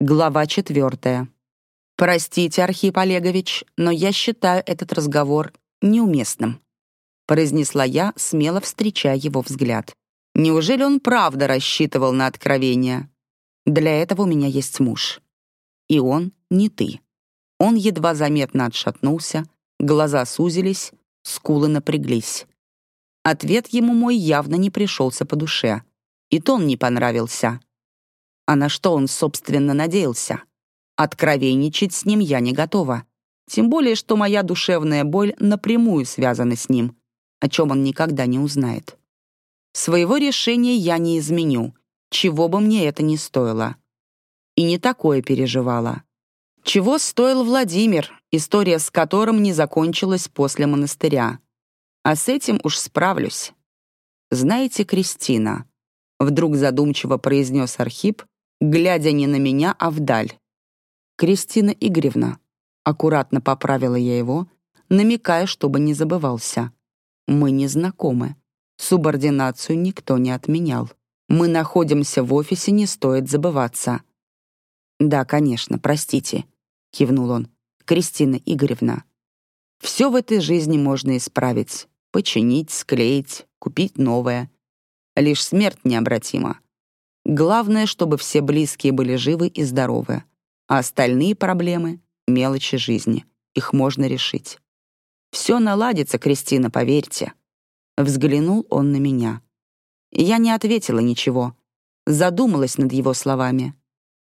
Глава четвертая. «Простите, Архип Олегович, но я считаю этот разговор неуместным», произнесла я, смело встречая его взгляд. «Неужели он правда рассчитывал на откровение? Для этого у меня есть муж. И он не ты». Он едва заметно отшатнулся, глаза сузились, скулы напряглись. Ответ ему мой явно не пришелся по душе. И тон не понравился. А на что он, собственно, надеялся? Откровенничать с ним я не готова. Тем более, что моя душевная боль напрямую связана с ним, о чем он никогда не узнает. Своего решения я не изменю, чего бы мне это ни стоило. И не такое переживала. Чего стоил Владимир, история с которым не закончилась после монастыря. А с этим уж справлюсь. Знаете, Кристина, вдруг задумчиво произнес Архип, глядя не на меня, а вдаль. Кристина Игоревна, аккуратно поправила я его, намекая, чтобы не забывался. Мы не знакомы. Субординацию никто не отменял. Мы находимся в офисе, не стоит забываться. Да, конечно, простите кивнул он. Кристина Игоревна. Все в этой жизни можно исправить, починить, склеить, купить новое. Лишь смерть необратима. Главное, чтобы все близкие были живы и здоровы, а остальные проблемы — мелочи жизни. Их можно решить. Все наладится, Кристина, поверьте. Взглянул он на меня. Я не ответила ничего. Задумалась над его словами.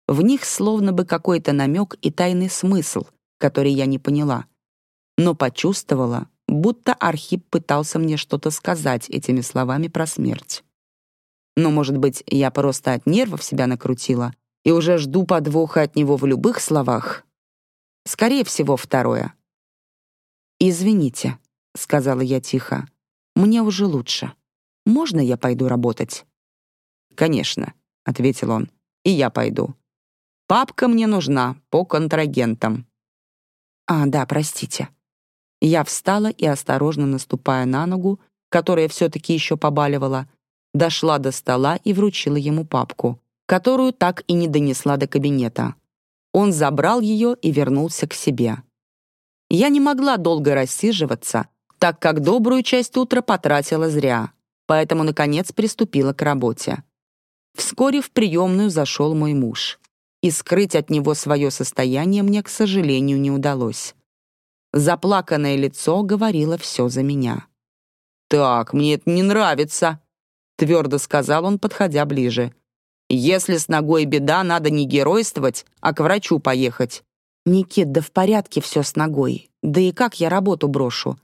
В них словно бы какой-то намек и тайный смысл, который я не поняла. Но почувствовала, будто Архип пытался мне что-то сказать этими словами про смерть. Но, может быть, я просто от нервов себя накрутила и уже жду подвоха от него в любых словах? Скорее всего, второе. «Извините», — сказала я тихо, — «мне уже лучше. Можно я пойду работать?» «Конечно», — ответил он, — «и я пойду. Папка мне нужна по контрагентам». «А, да, простите». Я встала и, осторожно наступая на ногу, которая все-таки еще побаливала, дошла до стола и вручила ему папку, которую так и не донесла до кабинета. Он забрал ее и вернулся к себе. Я не могла долго рассиживаться, так как добрую часть утра потратила зря, поэтому, наконец, приступила к работе. Вскоре в приемную зашел мой муж и скрыть от него свое состояние мне, к сожалению, не удалось. Заплаканное лицо говорило все за меня. «Так, мне это не нравится», — твердо сказал он, подходя ближе. «Если с ногой беда, надо не геройствовать, а к врачу поехать». «Никит, да в порядке все с ногой. Да и как я работу брошу?»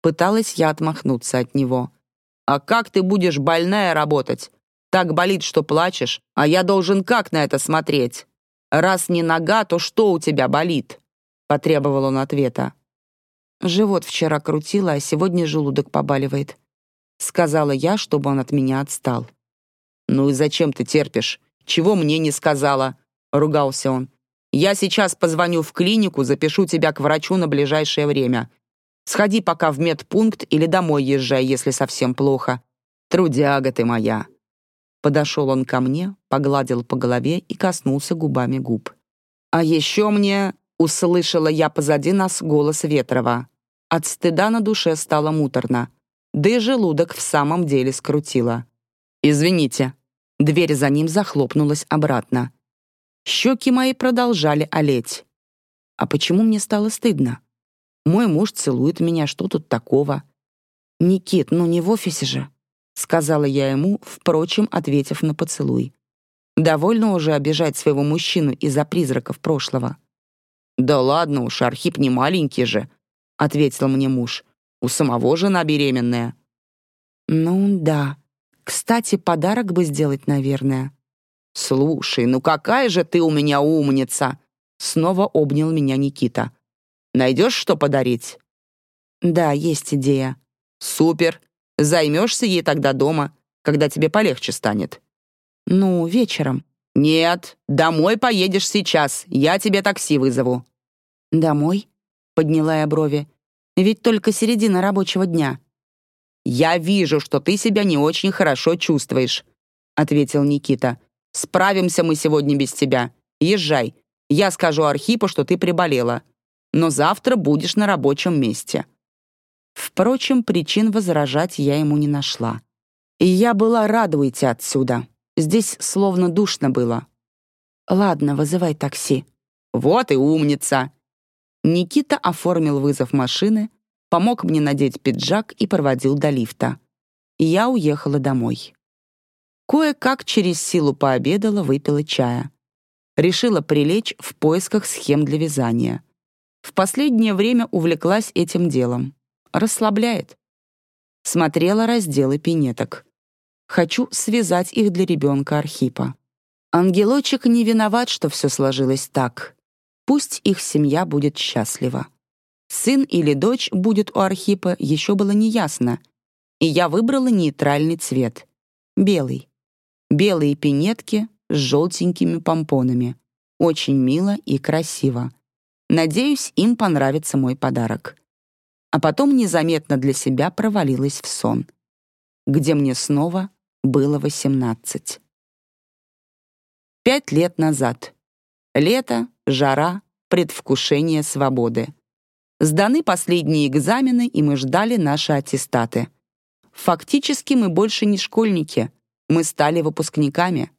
Пыталась я отмахнуться от него. «А как ты будешь больная работать? Так болит, что плачешь, а я должен как на это смотреть?» «Раз не нога, то что у тебя болит?» — потребовал он ответа. «Живот вчера крутило, а сегодня желудок побаливает», — сказала я, чтобы он от меня отстал. «Ну и зачем ты терпишь? Чего мне не сказала?» — ругался он. «Я сейчас позвоню в клинику, запишу тебя к врачу на ближайшее время. Сходи пока в медпункт или домой езжай, если совсем плохо. Трудяга ты моя». Подошел он ко мне, погладил по голове и коснулся губами губ. «А еще мне...» — услышала я позади нас голос Ветрова. От стыда на душе стало муторно. Да и желудок в самом деле скрутило. «Извините». Дверь за ним захлопнулась обратно. Щеки мои продолжали олеть. А почему мне стало стыдно? Мой муж целует меня, что тут такого? Никит, ну не в офисе же. — сказала я ему, впрочем, ответив на поцелуй. «Довольно уже обижать своего мужчину из-за призраков прошлого». «Да ладно уж, Архип не маленький же», — ответил мне муж. «У самого жена беременная». «Ну да. Кстати, подарок бы сделать, наверное». «Слушай, ну какая же ты у меня умница!» Снова обнял меня Никита. «Найдешь, что подарить?» «Да, есть идея». «Супер. Займешься ей тогда дома, когда тебе полегче станет». «Ну, вечером». «Нет, домой поедешь сейчас, я тебе такси вызову». «Домой?» — подняла я брови. «Ведь только середина рабочего дня». «Я вижу, что ты себя не очень хорошо чувствуешь», — ответил Никита. «Справимся мы сегодня без тебя. езжай. Я скажу Архипу, что ты приболела. Но завтра будешь на рабочем месте». Впрочем, причин возражать я ему не нашла. И я была рада уйти отсюда. Здесь словно душно было. «Ладно, вызывай такси». «Вот и умница!» Никита оформил вызов машины, помог мне надеть пиджак и проводил до лифта. Я уехала домой. Кое-как через силу пообедала, выпила чая. Решила прилечь в поисках схем для вязания. В последнее время увлеклась этим делом. Расслабляет. Смотрела разделы пинеток. Хочу связать их для ребенка Архипа. Ангелочек не виноват, что все сложилось так. Пусть их семья будет счастлива. Сын или дочь будет у Архипа, еще было неясно. И я выбрала нейтральный цвет — белый. Белые пинетки с желтенькими помпонами. Очень мило и красиво. Надеюсь, им понравится мой подарок. А потом незаметно для себя провалилась в сон, где мне снова было восемнадцать. Пять лет назад. Лето, жара, предвкушение свободы. Сданы последние экзамены, и мы ждали наши аттестаты. Фактически мы больше не школьники, мы стали выпускниками.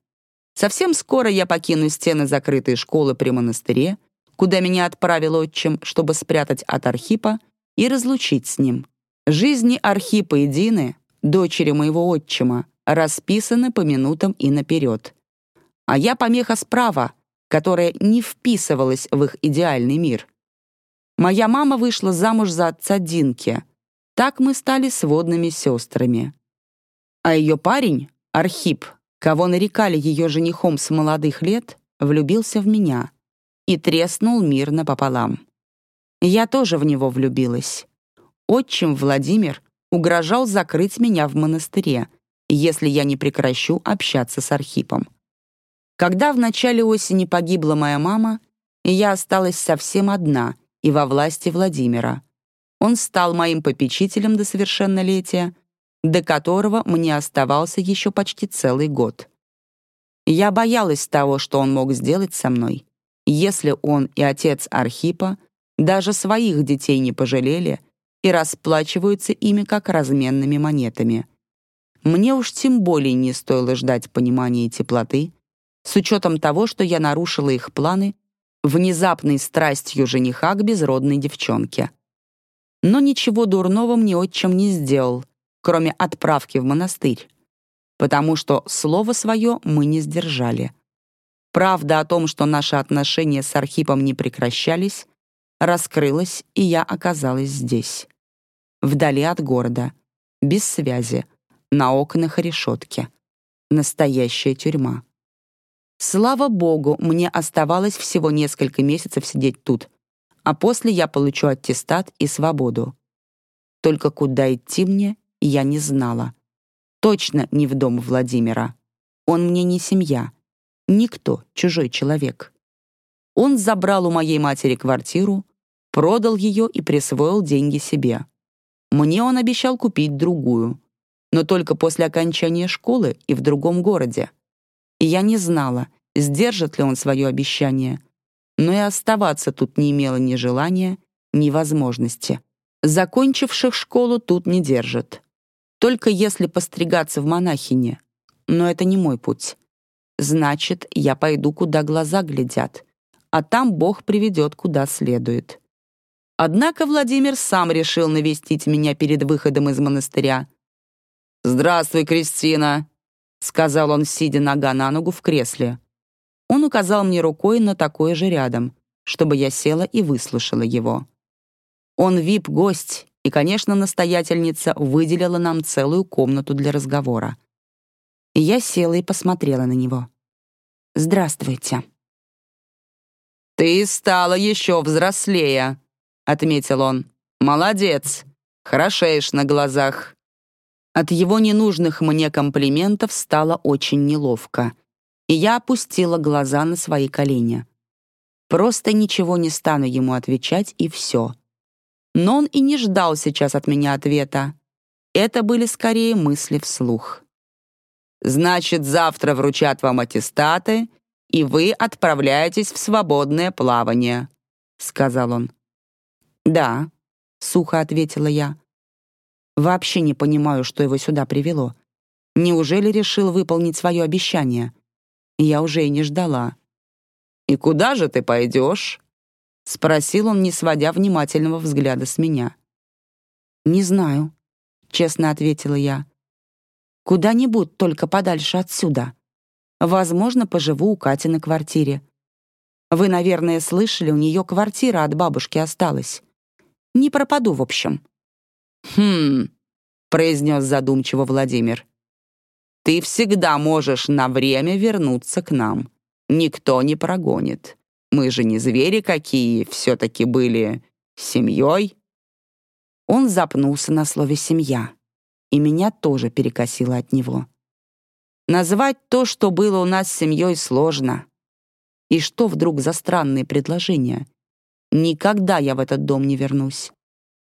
Совсем скоро я покину стены закрытой школы при монастыре, куда меня отправил отчим, чтобы спрятать от Архипа и разлучить с ним. Жизни Архипа и Дины, дочери моего отчима, расписаны по минутам и наперед. А я помеха справа, которая не вписывалась в их идеальный мир. Моя мама вышла замуж за отца Динки. Так мы стали сводными сестрами. А ее парень, Архип, кого нарекали ее женихом с молодых лет, влюбился в меня и треснул мирно пополам. Я тоже в него влюбилась. Отчим Владимир угрожал закрыть меня в монастыре, если я не прекращу общаться с Архипом. Когда в начале осени погибла моя мама, я осталась совсем одна и во власти Владимира. Он стал моим попечителем до совершеннолетия, до которого мне оставался еще почти целый год. Я боялась того, что он мог сделать со мной, если он и отец Архипа даже своих детей не пожалели и расплачиваются ими как разменными монетами — мне уж тем более не стоило ждать понимания и теплоты, с учетом того, что я нарушила их планы внезапной страстью жениха к безродной девчонке. Но ничего дурного мне отчим не сделал, кроме отправки в монастырь, потому что слово свое мы не сдержали. Правда о том, что наши отношения с Архипом не прекращались, раскрылась, и я оказалась здесь. Вдали от города, без связи, на окнах решетки. Настоящая тюрьма. Слава богу, мне оставалось всего несколько месяцев сидеть тут, а после я получу аттестат и свободу. Только куда идти мне, я не знала. Точно не в дом Владимира. Он мне не семья. Никто, чужой человек. Он забрал у моей матери квартиру, продал ее и присвоил деньги себе. Мне он обещал купить другую но только после окончания школы и в другом городе. И я не знала, сдержит ли он свое обещание, но и оставаться тут не имела ни желания, ни возможности. Закончивших школу тут не держат. Только если постригаться в монахине. Но это не мой путь. Значит, я пойду, куда глаза глядят, а там Бог приведет, куда следует. Однако Владимир сам решил навестить меня перед выходом из монастыря, «Здравствуй, Кристина», — сказал он, сидя нога на ногу в кресле. Он указал мне рукой на такое же рядом, чтобы я села и выслушала его. Он вип-гость, и, конечно, настоятельница выделила нам целую комнату для разговора. Я села и посмотрела на него. «Здравствуйте». «Ты стала еще взрослее», — отметил он. «Молодец, хорошеешь на глазах». От его ненужных мне комплиментов стало очень неловко, и я опустила глаза на свои колени. Просто ничего не стану ему отвечать, и все. Но он и не ждал сейчас от меня ответа. Это были скорее мысли вслух. «Значит, завтра вручат вам аттестаты, и вы отправляетесь в свободное плавание», — сказал он. «Да», — сухо ответила я. «Вообще не понимаю, что его сюда привело. Неужели решил выполнить свое обещание? Я уже и не ждала». «И куда же ты пойдешь?» — спросил он, не сводя внимательного взгляда с меня. «Не знаю», — честно ответила я. «Куда-нибудь, только подальше отсюда. Возможно, поживу у Кати на квартире. Вы, наверное, слышали, у нее квартира от бабушки осталась. Не пропаду, в общем». «Хм», — произнес задумчиво Владимир. «Ты всегда можешь на время вернуться к нам. Никто не прогонит. Мы же не звери какие, все-таки были семьей». Он запнулся на слове «семья», и меня тоже перекосило от него. Назвать то, что было у нас семьей, сложно. И что вдруг за странные предложения? Никогда я в этот дом не вернусь.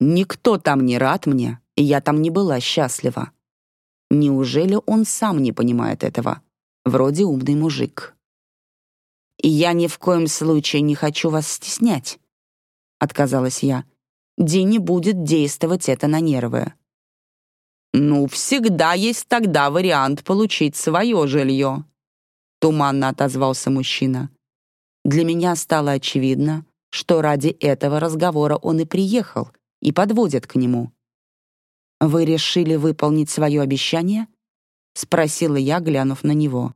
Никто там не рад мне, и я там не была счастлива. Неужели он сам не понимает этого? Вроде умный мужик. «И я ни в коем случае не хочу вас стеснять», — отказалась я. «Дине будет действовать это на нервы». «Ну, всегда есть тогда вариант получить свое жилье», — туманно отозвался мужчина. Для меня стало очевидно, что ради этого разговора он и приехал, и подводят к нему. «Вы решили выполнить свое обещание?» — спросила я, глянув на него.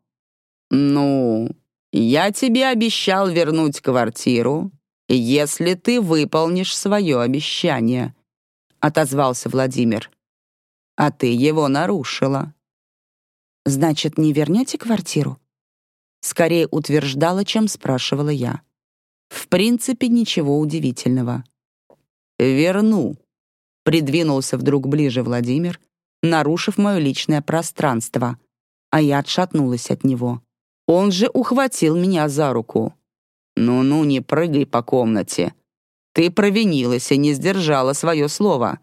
«Ну, я тебе обещал вернуть квартиру, если ты выполнишь свое обещание», — отозвался Владимир а ты его нарушила». «Значит, не вернете квартиру?» Скорее утверждала, чем спрашивала я. В принципе, ничего удивительного. «Верну», — придвинулся вдруг ближе Владимир, нарушив мое личное пространство, а я отшатнулась от него. Он же ухватил меня за руку. «Ну-ну, не прыгай по комнате. Ты провинилась и не сдержала свое слово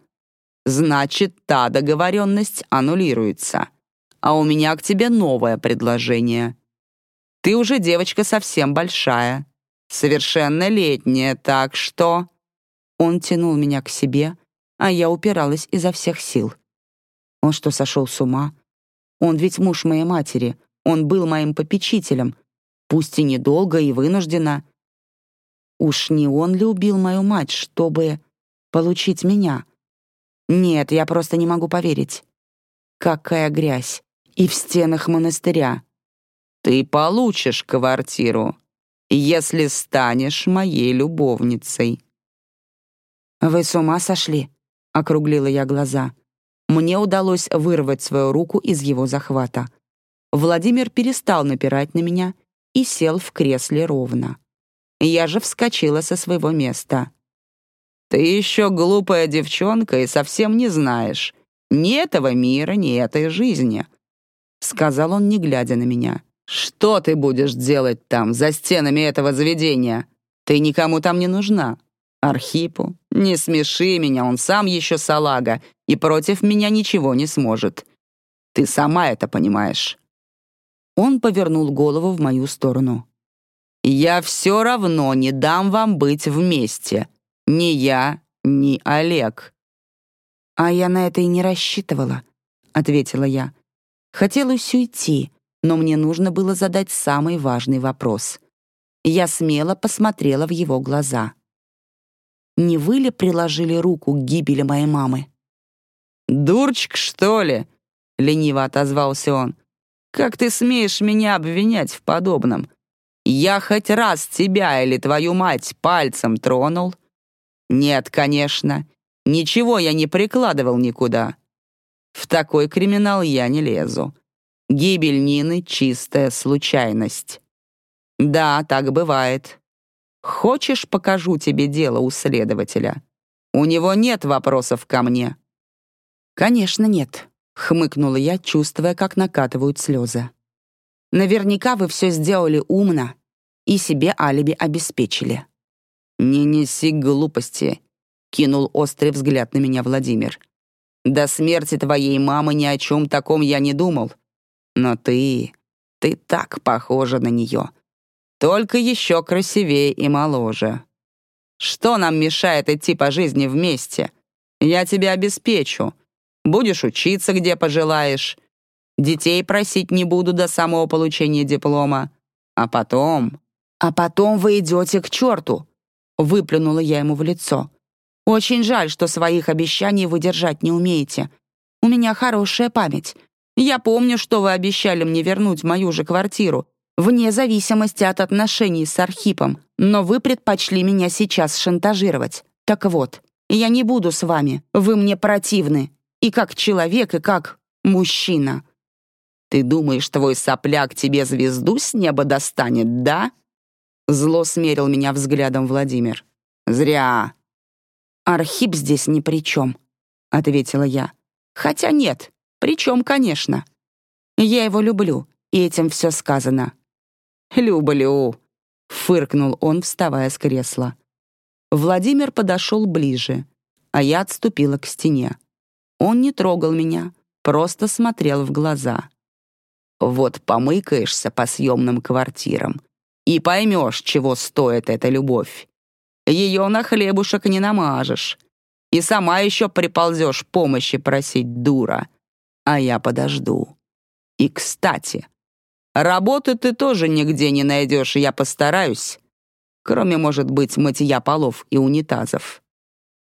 значит, та договоренность аннулируется. А у меня к тебе новое предложение. Ты уже девочка совсем большая, совершеннолетняя, так что...» Он тянул меня к себе, а я упиралась изо всех сил. Он что, сошел с ума? Он ведь муж моей матери, он был моим попечителем, пусть и недолго и вынужденно. Уж не он ли убил мою мать, чтобы получить меня? Нет, я просто не могу поверить. Какая грязь. И в стенах монастыря. Ты получишь квартиру, если станешь моей любовницей. Вы с ума сошли? Округлила я глаза. Мне удалось вырвать свою руку из его захвата. Владимир перестал напирать на меня и сел в кресле ровно. Я же вскочила со своего места. Ты еще глупая девчонка и совсем не знаешь ни этого мира, ни этой жизни», — сказал он, не глядя на меня. «Что ты будешь делать там, за стенами этого заведения? Ты никому там не нужна. Архипу, не смеши меня, он сам еще салага и против меня ничего не сможет. Ты сама это понимаешь». Он повернул голову в мою сторону. «Я все равно не дам вам быть вместе», ни я, ни Олег». «А я на это и не рассчитывала», — ответила я. Хотелось уйти, но мне нужно было задать самый важный вопрос. Я смело посмотрела в его глаза. «Не вы ли приложили руку к гибели моей мамы?» «Дурчик, что ли?» — лениво отозвался он. «Как ты смеешь меня обвинять в подобном? Я хоть раз тебя или твою мать пальцем тронул?» Нет, конечно. Ничего я не прикладывал никуда. В такой криминал я не лезу. Гибель Нины — чистая случайность. Да, так бывает. Хочешь, покажу тебе дело у следователя? У него нет вопросов ко мне. Конечно, нет, — хмыкнула я, чувствуя, как накатывают слезы. Наверняка вы все сделали умно и себе алиби обеспечили. «Не неси глупости», — кинул острый взгляд на меня Владимир. «До смерти твоей мамы ни о чем таком я не думал. Но ты... ты так похожа на нее. Только еще красивее и моложе. Что нам мешает идти по жизни вместе? Я тебя обеспечу. Будешь учиться, где пожелаешь. Детей просить не буду до самого получения диплома. А потом... А потом вы идете к черту, выплюнула я ему в лицо. Очень жаль, что своих обещаний вы держать не умеете. У меня хорошая память. Я помню, что вы обещали мне вернуть мою же квартиру, вне зависимости от отношений с Архипом, но вы предпочли меня сейчас шантажировать. Так вот, я не буду с вами, вы мне противны. И как человек, и как мужчина. Ты думаешь, твой сопляк тебе звезду с неба достанет, да? Зло смерил меня взглядом Владимир. Зря. Архип здесь ни при чем, ответила я. Хотя нет, при чем, конечно. Я его люблю, и этим все сказано. «Люблю», — фыркнул он, вставая с кресла. Владимир подошел ближе, а я отступила к стене. Он не трогал меня, просто смотрел в глаза. «Вот помыкаешься по съемным квартирам и поймешь, чего стоит эта любовь. Ее на хлебушек не намажешь. И сама еще приползешь помощи просить, дура. А я подожду. И, кстати, Работы ты тоже нигде не найдешь, я постараюсь. Кроме, может быть, мытья полов и унитазов.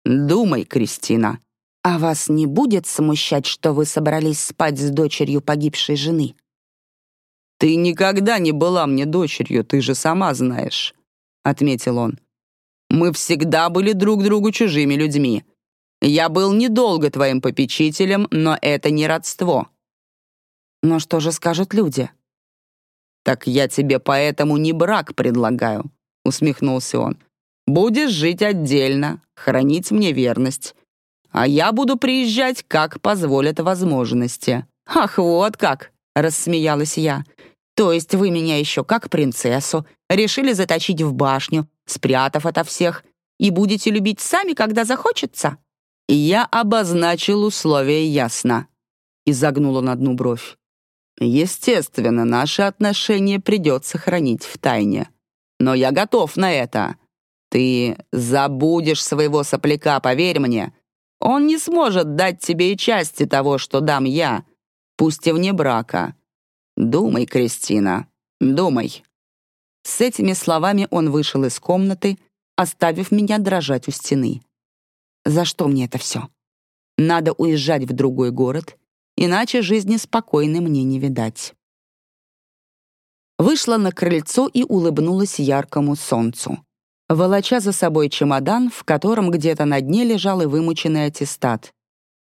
Думай, Кристина. А вас не будет смущать, что вы собрались спать с дочерью погибшей жены? Ты никогда не была мне дочерью, ты же сама знаешь, отметил он. Мы всегда были друг другу чужими людьми. Я был недолго твоим попечителем, но это не родство. Но что же скажут люди? «Так я тебе поэтому не брак предлагаю», — усмехнулся он. «Будешь жить отдельно, хранить мне верность. А я буду приезжать, как позволят возможности». «Ах, вот как!» — рассмеялась я. «То есть вы меня еще как принцессу решили заточить в башню, спрятав ото всех, и будете любить сами, когда захочется?» «Я обозначил условия ясно», — изогнула на дну бровь. Естественно, наши отношения придется хранить в тайне. Но я готов на это. Ты забудешь своего сопляка, поверь мне. Он не сможет дать тебе и части того, что дам я, пусть и вне брака. Думай, Кристина, думай». С этими словами он вышел из комнаты, оставив меня дрожать у стены. «За что мне это все? Надо уезжать в другой город иначе жизни спокойной мне не видать. Вышла на крыльцо и улыбнулась яркому солнцу, волоча за собой чемодан, в котором где-то на дне лежал и вымученный аттестат.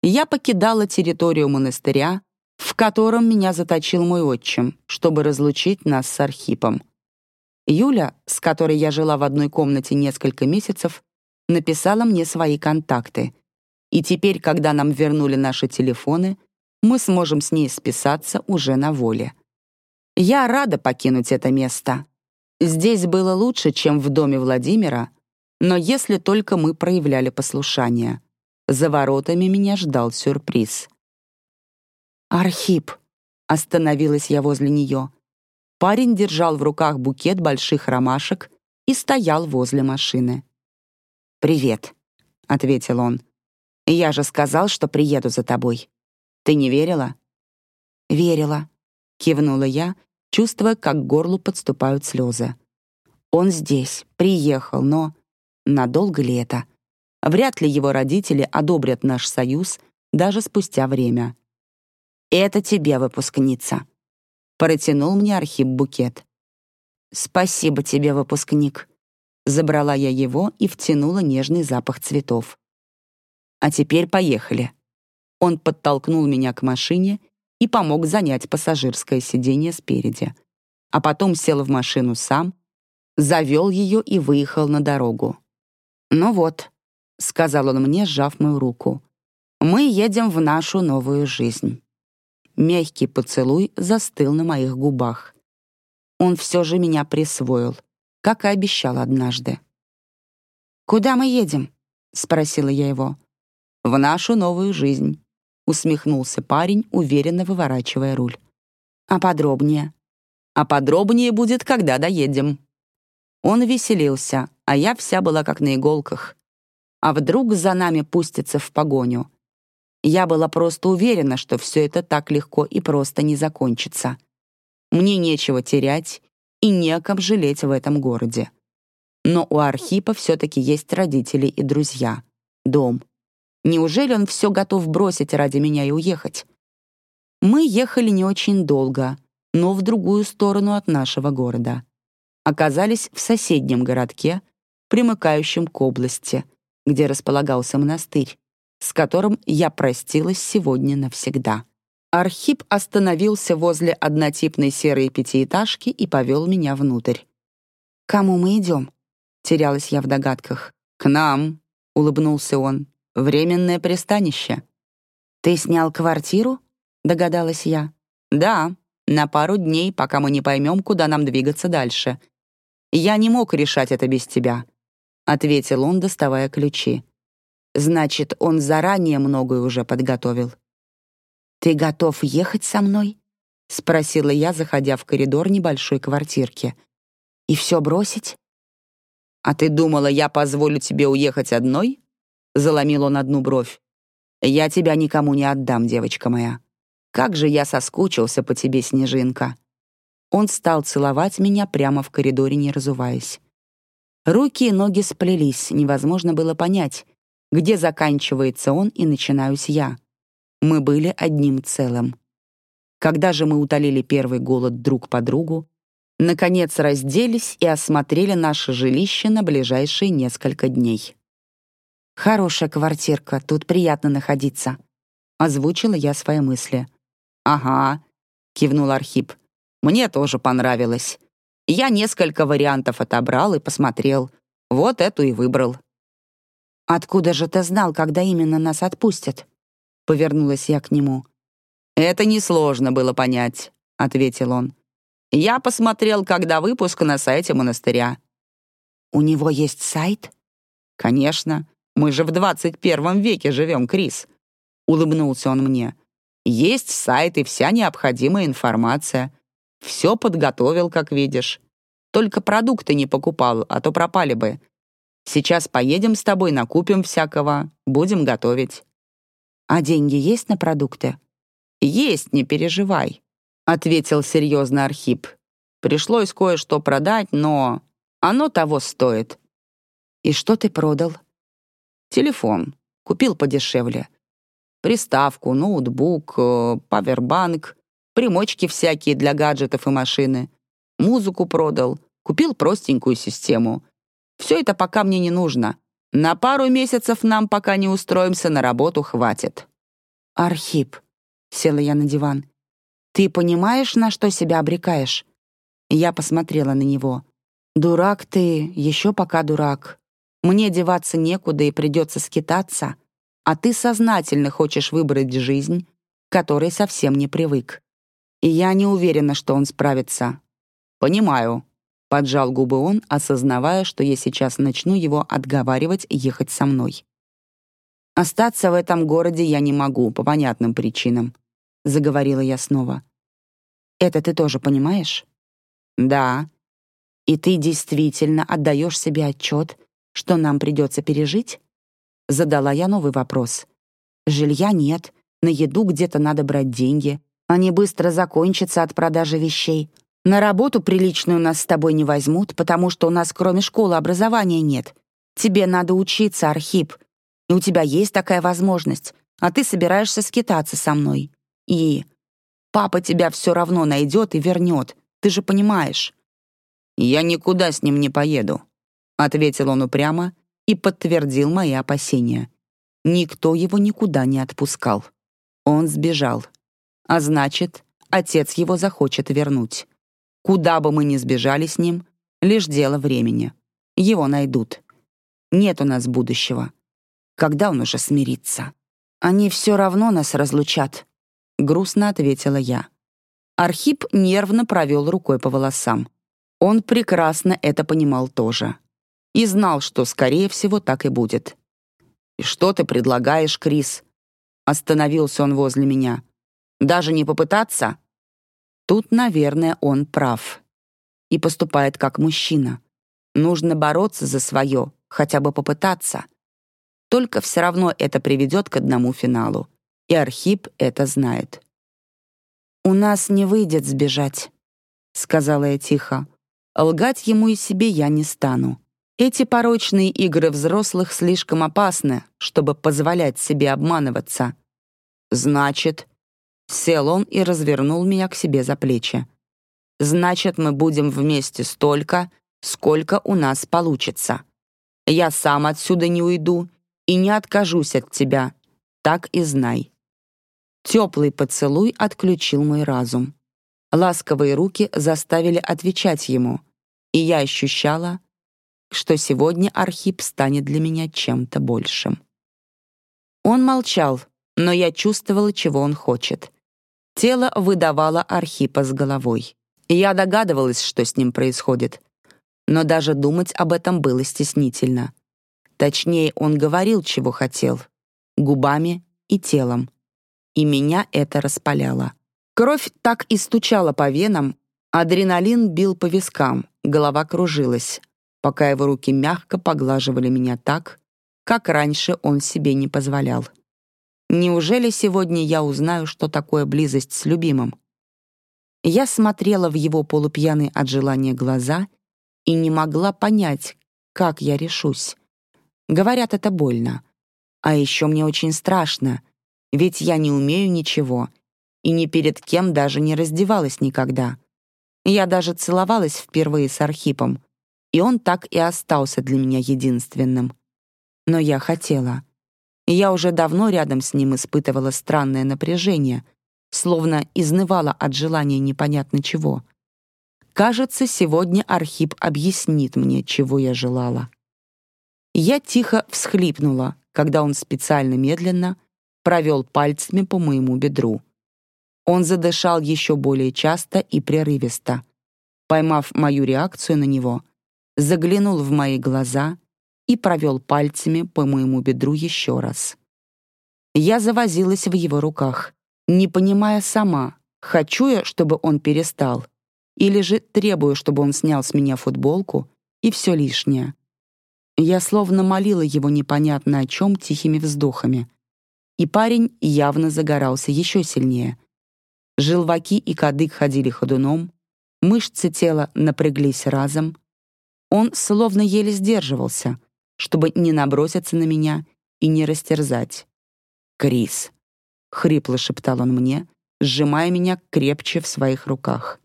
Я покидала территорию монастыря, в котором меня заточил мой отчим, чтобы разлучить нас с Архипом. Юля, с которой я жила в одной комнате несколько месяцев, написала мне свои контакты. И теперь, когда нам вернули наши телефоны, мы сможем с ней списаться уже на воле. Я рада покинуть это место. Здесь было лучше, чем в доме Владимира, но если только мы проявляли послушание. За воротами меня ждал сюрприз. «Архип!» — остановилась я возле нее. Парень держал в руках букет больших ромашек и стоял возле машины. «Привет», — ответил он. «Я же сказал, что приеду за тобой. Ты не верила?» «Верила», — кивнула я, чувствуя, как к горлу подступают слезы. «Он здесь, приехал, но надолго ли это? Вряд ли его родители одобрят наш союз даже спустя время». «Это тебе, выпускница», — протянул мне Архип букет. «Спасибо тебе, выпускник». Забрала я его и втянула нежный запах цветов. «А теперь поехали». Он подтолкнул меня к машине и помог занять пассажирское сиденье спереди. А потом сел в машину сам, завел ее и выехал на дорогу. «Ну вот», — сказал он мне, сжав мою руку, «мы едем в нашу новую жизнь». Мягкий поцелуй застыл на моих губах. Он все же меня присвоил, как и обещал однажды. «Куда мы едем?» — спросила я его. «В нашу новую жизнь», — усмехнулся парень, уверенно выворачивая руль. «А подробнее?» А подробнее будет, когда доедем». Он веселился, а я вся была как на иголках. А вдруг за нами пустится в погоню? Я была просто уверена, что все это так легко и просто не закончится. Мне нечего терять и не о ком жалеть в этом городе. Но у Архипа все-таки есть родители и друзья, дом. Неужели он все готов бросить ради меня и уехать? Мы ехали не очень долго, но в другую сторону от нашего города. Оказались в соседнем городке, примыкающем к области, где располагался монастырь, с которым я простилась сегодня навсегда. Архип остановился возле однотипной серой пятиэтажки и повел меня внутрь. «Кому мы идем?» — терялась я в догадках. «К нам», — улыбнулся он. «Временное пристанище». «Ты снял квартиру?» — догадалась я. «Да, на пару дней, пока мы не поймем, куда нам двигаться дальше. Я не мог решать это без тебя», — ответил он, доставая ключи. «Значит, он заранее многое уже подготовил». «Ты готов ехать со мной?» — спросила я, заходя в коридор небольшой квартирки. «И все бросить?» «А ты думала, я позволю тебе уехать одной?» — заломил он одну бровь. «Я тебя никому не отдам, девочка моя. Как же я соскучился по тебе, Снежинка!» Он стал целовать меня прямо в коридоре, не разуваясь. Руки и ноги сплелись, невозможно было понять, где заканчивается он и начинаюсь я. Мы были одним целым. Когда же мы утолили первый голод друг по другу, наконец разделись и осмотрели наше жилище на ближайшие несколько дней. «Хорошая квартирка, тут приятно находиться», — озвучила я свои мысли. «Ага», — кивнул Архип. «Мне тоже понравилось. Я несколько вариантов отобрал и посмотрел. Вот эту и выбрал». «Откуда же ты знал, когда именно нас отпустят?» — повернулась я к нему. «Это несложно было понять», — ответил он. «Я посмотрел, когда выпуск на сайте монастыря». «У него есть сайт?» «Конечно. Мы же в 21 веке живем, Крис», — улыбнулся он мне. «Есть сайт и вся необходимая информация. Все подготовил, как видишь. Только продукты не покупал, а то пропали бы. Сейчас поедем с тобой, накупим всякого, будем готовить». «А деньги есть на продукты?» «Есть, не переживай», — ответил серьезно Архип. «Пришлось кое-что продать, но оно того стоит». «И что ты продал?» «Телефон. Купил подешевле. Приставку, ноутбук, э, павербанк, примочки всякие для гаджетов и машины. Музыку продал. Купил простенькую систему. Все это пока мне не нужно. На пару месяцев нам, пока не устроимся на работу, хватит». «Архип», — села я на диван, — «ты понимаешь, на что себя обрекаешь?» Я посмотрела на него. «Дурак ты, еще пока дурак. Мне деваться некуда и придется скитаться, а ты сознательно хочешь выбрать жизнь, к которой совсем не привык. И я не уверена, что он справится. Понимаю, Поджал губы он, осознавая, что я сейчас начну его отговаривать ехать со мной. «Остаться в этом городе я не могу, по понятным причинам», — заговорила я снова. «Это ты тоже понимаешь?» «Да. И ты действительно отдаешь себе отчет, что нам придется пережить?» Задала я новый вопрос. «Жилья нет, на еду где-то надо брать деньги. Они быстро закончатся от продажи вещей. На работу приличную нас с тобой не возьмут, потому что у нас кроме школы образования нет. Тебе надо учиться, Архип. И у тебя есть такая возможность, а ты собираешься скитаться со мной. И папа тебя все равно найдет и вернет, ты же понимаешь». «Я никуда с ним не поеду», — ответил он упрямо и подтвердил мои опасения. Никто его никуда не отпускал. Он сбежал. А значит, отец его захочет вернуть. Куда бы мы ни сбежали с ним, лишь дело времени. Его найдут. Нет у нас будущего. Когда он уже смирится? Они все равно нас разлучат, — грустно ответила я. Архип нервно провел рукой по волосам. Он прекрасно это понимал тоже. И знал, что, скорее всего, так и будет. «И что ты предлагаешь, Крис?» Остановился он возле меня. «Даже не попытаться?» Тут, наверное, он прав. И поступает как мужчина. Нужно бороться за свое, хотя бы попытаться. Только все равно это приведет к одному финалу. И Архип это знает. «У нас не выйдет сбежать», — сказала я тихо. Лгать ему и себе я не стану. Эти порочные игры взрослых слишком опасны, чтобы позволять себе обманываться. Значит, сел он и развернул меня к себе за плечи. Значит, мы будем вместе столько, сколько у нас получится. Я сам отсюда не уйду и не откажусь от тебя, так и знай. Теплый поцелуй отключил мой разум. Ласковые руки заставили отвечать ему, и я ощущала, что сегодня Архип станет для меня чем-то большим. Он молчал, но я чувствовала, чего он хочет. Тело выдавало Архипа с головой. Я догадывалась, что с ним происходит. Но даже думать об этом было стеснительно. Точнее, он говорил, чего хотел. Губами и телом. И меня это распаляло. Кровь так и стучала по венам, адреналин бил по вискам, голова кружилась пока его руки мягко поглаживали меня так, как раньше он себе не позволял. Неужели сегодня я узнаю, что такое близость с любимым? Я смотрела в его полупьяные от желания глаза и не могла понять, как я решусь. Говорят, это больно. А еще мне очень страшно, ведь я не умею ничего и ни перед кем даже не раздевалась никогда. Я даже целовалась впервые с Архипом, и он так и остался для меня единственным. Но я хотела. Я уже давно рядом с ним испытывала странное напряжение, словно изнывала от желания непонятно чего. Кажется, сегодня Архип объяснит мне, чего я желала. Я тихо всхлипнула, когда он специально медленно провел пальцами по моему бедру. Он задышал еще более часто и прерывисто. Поймав мою реакцию на него, заглянул в мои глаза и провел пальцами по моему бедру еще раз. Я завозилась в его руках, не понимая сама, хочу я, чтобы он перестал, или же требую, чтобы он снял с меня футболку и все лишнее. Я словно молила его непонятно о чем тихими вздохами. И парень явно загорался еще сильнее. Желваки и кадык ходили ходуном, мышцы тела напряглись разом, он словно еле сдерживался, чтобы не наброситься на меня и не растерзать. «Крис», — хрипло шептал он мне, сжимая меня крепче в своих руках.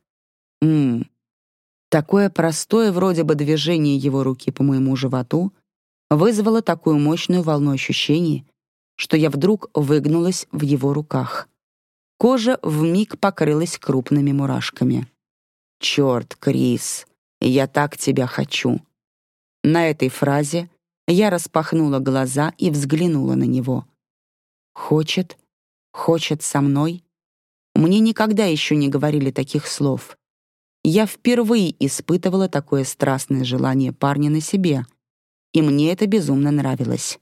«Ммм». Такое простое вроде бы движение его руки по моему животу вызвало такую мощную волну ощущений, что я вдруг выгнулась в его руках. Кожа вмиг покрылась крупными мурашками. «Черт, Крис!» «Я так тебя хочу». На этой фразе я распахнула глаза и взглянула на него. «Хочет? Хочет со мной?» Мне никогда еще не говорили таких слов. Я впервые испытывала такое страстное желание парня на себе, и мне это безумно нравилось.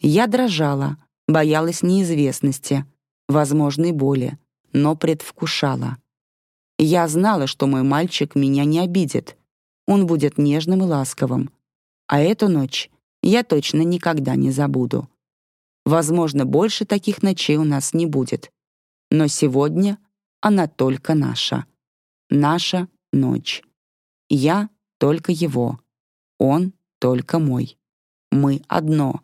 Я дрожала, боялась неизвестности, возможной боли, но предвкушала. Я знала, что мой мальчик меня не обидит. Он будет нежным и ласковым. А эту ночь я точно никогда не забуду. Возможно, больше таких ночей у нас не будет. Но сегодня она только наша. Наша ночь. Я только его. Он только мой. Мы одно.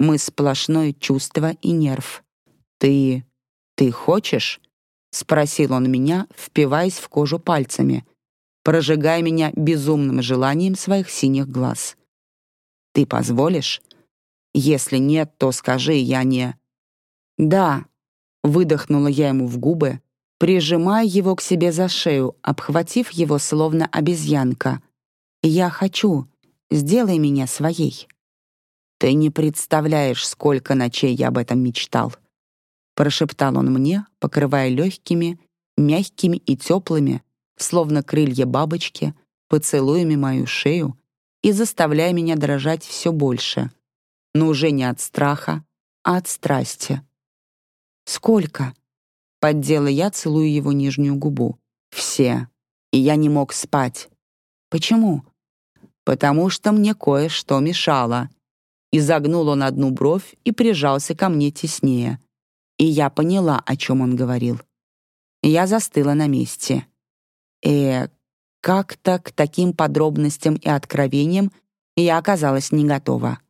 Мы сплошное чувство и нерв. Ты... ты хочешь? — спросил он меня, впиваясь в кожу пальцами, прожигая меня безумным желанием своих синих глаз. «Ты позволишь? Если нет, то скажи, я не...» «Да», — выдохнула я ему в губы, прижимая его к себе за шею, обхватив его словно обезьянка. «Я хочу. Сделай меня своей». «Ты не представляешь, сколько ночей я об этом мечтал», прошептал он мне, покрывая легкими, мягкими и теплыми, словно крылья бабочки, поцелуями мою шею и заставляя меня дрожать все больше, но уже не от страха, а от страсти. «Сколько?» — поддела я, целую его нижнюю губу. Все. И я не мог спать. Почему? Потому что мне кое-что мешало. Изогнул он одну бровь и прижался ко мне теснее. И я поняла, о чем он говорил. Я застыла на месте. Э, как-то к таким подробностям и откровениям я оказалась не готова.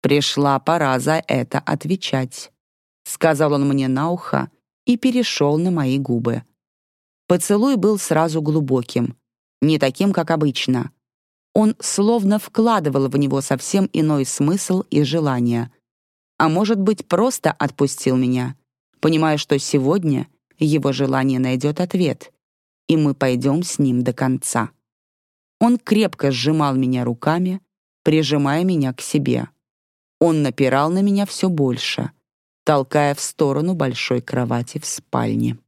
Пришла пора за это отвечать. Сказал он мне на ухо и перешел на мои губы. Поцелуй был сразу глубоким, не таким, как обычно. Он словно вкладывал в него совсем иной смысл и желание. А может быть, просто отпустил меня, понимая, что сегодня его желание найдет ответ, и мы пойдем с ним до конца. Он крепко сжимал меня руками, прижимая меня к себе. Он напирал на меня все больше, толкая в сторону большой кровати в спальне.